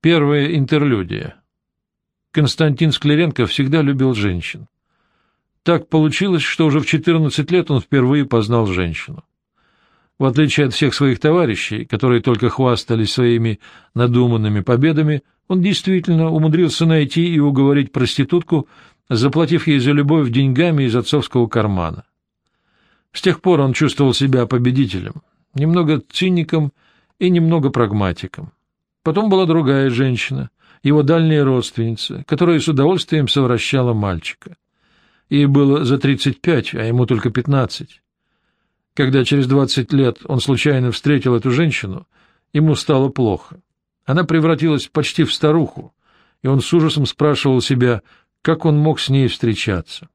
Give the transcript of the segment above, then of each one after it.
Первая интерлюдия. Константин Скляренко всегда любил женщин. Так получилось, что уже в 14 лет он впервые познал женщину. В отличие от всех своих товарищей, которые только хвастались своими надуманными победами, он действительно умудрился найти и уговорить проститутку, заплатив ей за любовь деньгами из отцовского кармана. С тех пор он чувствовал себя победителем, немного циником и немного прагматиком. Потом была другая женщина, его дальняя родственница, которая с удовольствием совращала мальчика. Ей было за 35, а ему только 15. Когда через 20 лет он случайно встретил эту женщину, ему стало плохо. Она превратилась почти в старуху, и он с ужасом спрашивал себя, как он мог с ней встречаться.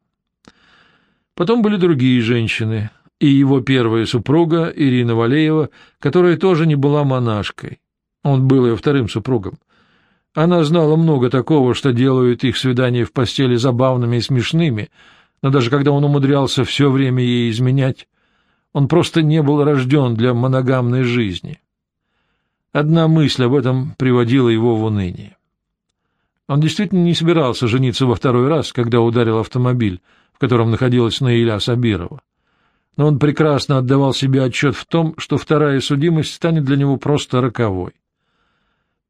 Потом были другие женщины, и его первая супруга Ирина Валеева, которая тоже не была монашкой. Он был ее вторым супругом. Она знала много такого, что делают их свидания в постели забавными и смешными, но даже когда он умудрялся все время ей изменять, он просто не был рожден для моногамной жизни. Одна мысль об этом приводила его в уныние. Он действительно не собирался жениться во второй раз, когда ударил автомобиль, в котором находилась Наиля Сабирова. Но он прекрасно отдавал себе отчет в том, что вторая судимость станет для него просто роковой.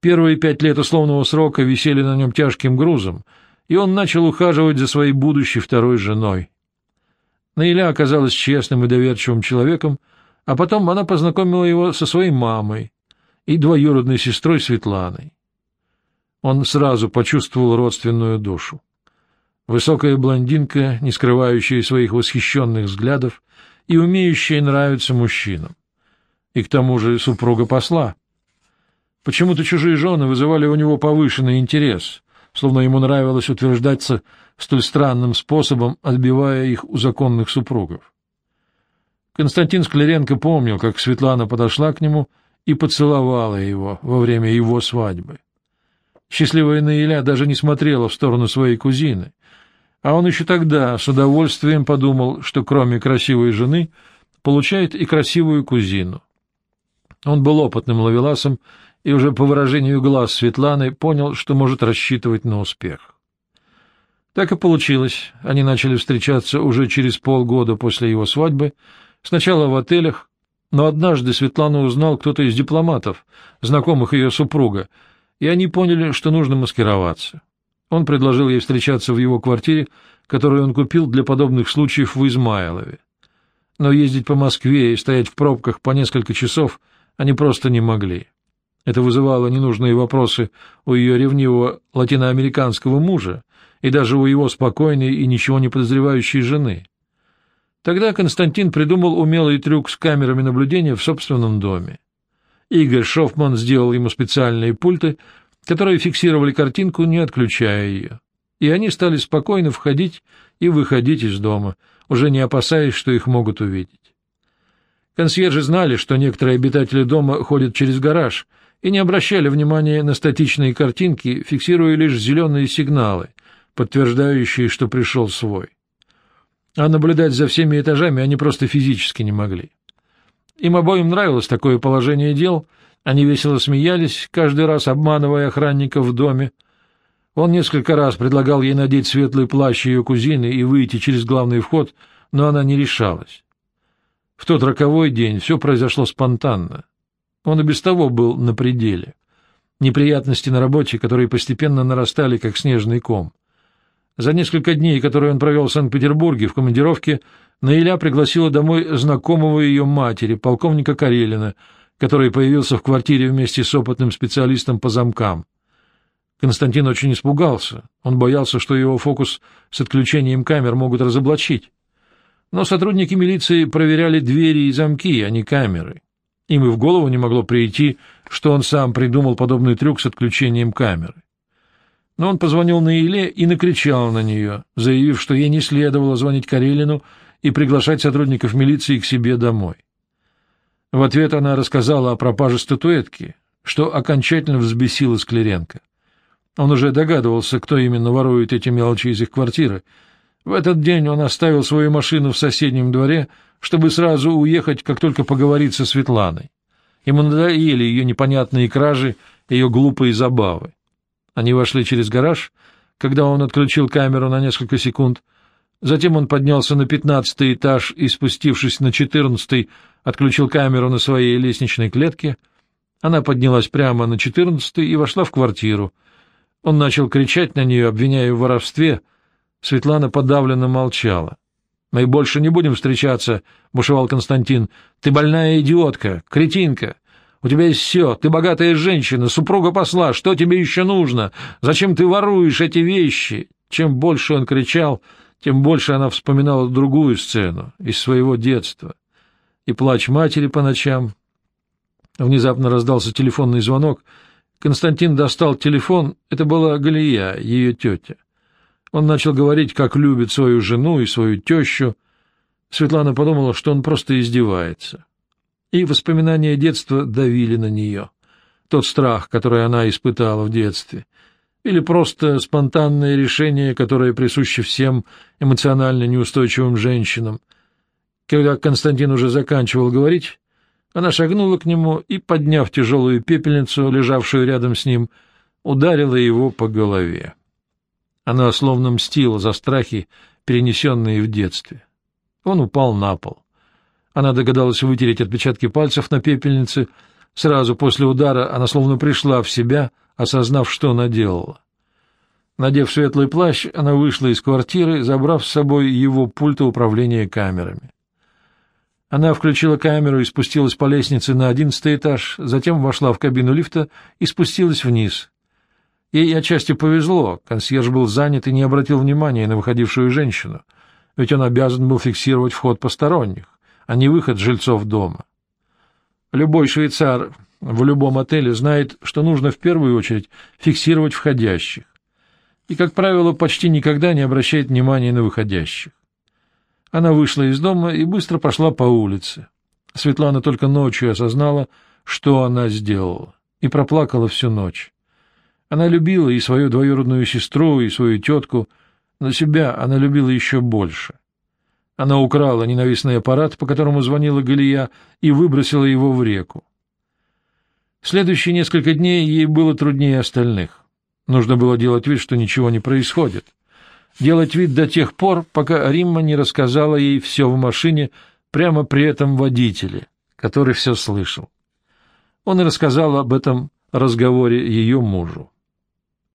Первые пять лет условного срока висели на нем тяжким грузом, и он начал ухаживать за своей будущей второй женой. Наиля оказалась честным и доверчивым человеком, а потом она познакомила его со своей мамой и двоюродной сестрой Светланой. Он сразу почувствовал родственную душу. Высокая блондинка, не скрывающая своих восхищенных взглядов и умеющая нравиться мужчинам. И к тому же супруга посла — Почему-то чужие жены вызывали у него повышенный интерес, словно ему нравилось утверждаться столь странным способом, отбивая их у законных супругов. Константин Скляренко помнил, как Светлана подошла к нему и поцеловала его во время его свадьбы. Счастливая Наиля даже не смотрела в сторону своей кузины, а он еще тогда с удовольствием подумал, что кроме красивой жены получает и красивую кузину. Он был опытным ловеласом и уже по выражению глаз Светланы понял, что может рассчитывать на успех. Так и получилось. Они начали встречаться уже через полгода после его свадьбы, сначала в отелях, но однажды Светлана узнал кто-то из дипломатов, знакомых ее супруга, и они поняли, что нужно маскироваться. Он предложил ей встречаться в его квартире, которую он купил для подобных случаев в Измайлове. Но ездить по Москве и стоять в пробках по несколько часов они просто не могли. Это вызывало ненужные вопросы у ее ревнивого латиноамериканского мужа и даже у его спокойной и ничего не подозревающей жены. Тогда Константин придумал умелый трюк с камерами наблюдения в собственном доме. Игорь Шофман сделал ему специальные пульты, которые фиксировали картинку, не отключая ее. И они стали спокойно входить и выходить из дома, уже не опасаясь, что их могут увидеть. Консьержи знали, что некоторые обитатели дома ходят через гараж — и не обращали внимания на статичные картинки, фиксируя лишь зеленые сигналы, подтверждающие, что пришел свой. А наблюдать за всеми этажами они просто физически не могли. Им обоим нравилось такое положение дел, они весело смеялись, каждый раз обманывая охранника в доме. Он несколько раз предлагал ей надеть светлый плащ ее кузины и выйти через главный вход, но она не решалась. В тот роковой день все произошло спонтанно. Он и без того был на пределе. Неприятности на работе, которые постепенно нарастали, как снежный ком. За несколько дней, которые он провел в Санкт-Петербурге в командировке, Наиля пригласила домой знакомого ее матери, полковника Карелина, который появился в квартире вместе с опытным специалистом по замкам. Константин очень испугался. Он боялся, что его фокус с отключением камер могут разоблачить. Но сотрудники милиции проверяли двери и замки, а не камеры. Им и в голову не могло прийти, что он сам придумал подобный трюк с отключением камеры. Но он позвонил на Иле и накричал на нее, заявив, что ей не следовало звонить Карелину и приглашать сотрудников милиции к себе домой. В ответ она рассказала о пропаже статуэтки, что окончательно взбесило Скляренко. Он уже догадывался, кто именно ворует эти мелочи из их квартиры. В этот день он оставил свою машину в соседнем дворе, чтобы сразу уехать, как только поговорить со Светланой. Ему надоели ее непонятные кражи ее глупые забавы. Они вошли через гараж, когда он отключил камеру на несколько секунд. Затем он поднялся на пятнадцатый этаж и, спустившись на четырнадцатый, отключил камеру на своей лестничной клетке. Она поднялась прямо на четырнадцатый и вошла в квартиру. Он начал кричать на нее, обвиняя в воровстве. Светлана подавленно молчала. «Мы больше не будем встречаться», — бушевал Константин. «Ты больная идиотка, кретинка. У тебя есть все. Ты богатая женщина, супруга посла. Что тебе еще нужно? Зачем ты воруешь эти вещи?» Чем больше он кричал, тем больше она вспоминала другую сцену из своего детства. И плач матери по ночам. Внезапно раздался телефонный звонок. Константин достал телефон. Это была Галия, ее тетя. Он начал говорить, как любит свою жену и свою тещу. Светлана подумала, что он просто издевается. И воспоминания детства давили на нее. Тот страх, который она испытала в детстве. Или просто спонтанное решение, которое присуще всем эмоционально неустойчивым женщинам. Когда Константин уже заканчивал говорить, она шагнула к нему и, подняв тяжелую пепельницу, лежавшую рядом с ним, ударила его по голове. Она словно мстила за страхи, перенесенные в детстве. Он упал на пол. Она догадалась вытереть отпечатки пальцев на пепельнице. Сразу после удара она словно пришла в себя, осознав, что она делала. Надев светлый плащ, она вышла из квартиры, забрав с собой его пульта управления камерами. Она включила камеру и спустилась по лестнице на одиннадцатый этаж, затем вошла в кабину лифта и спустилась вниз, Ей отчасти повезло, консьерж был занят и не обратил внимания на выходившую женщину, ведь он обязан был фиксировать вход посторонних, а не выход жильцов дома. Любой швейцар в любом отеле знает, что нужно в первую очередь фиксировать входящих, и, как правило, почти никогда не обращает внимания на выходящих. Она вышла из дома и быстро пошла по улице. Светлана только ночью осознала, что она сделала, и проплакала всю ночь. Она любила и свою двоюродную сестру, и свою тетку, но себя она любила еще больше. Она украла ненавистный аппарат, по которому звонила Галия, и выбросила его в реку. Следующие несколько дней ей было труднее остальных. Нужно было делать вид, что ничего не происходит. Делать вид до тех пор, пока Римма не рассказала ей все в машине, прямо при этом водителе, который все слышал. Он и рассказал об этом разговоре ее мужу.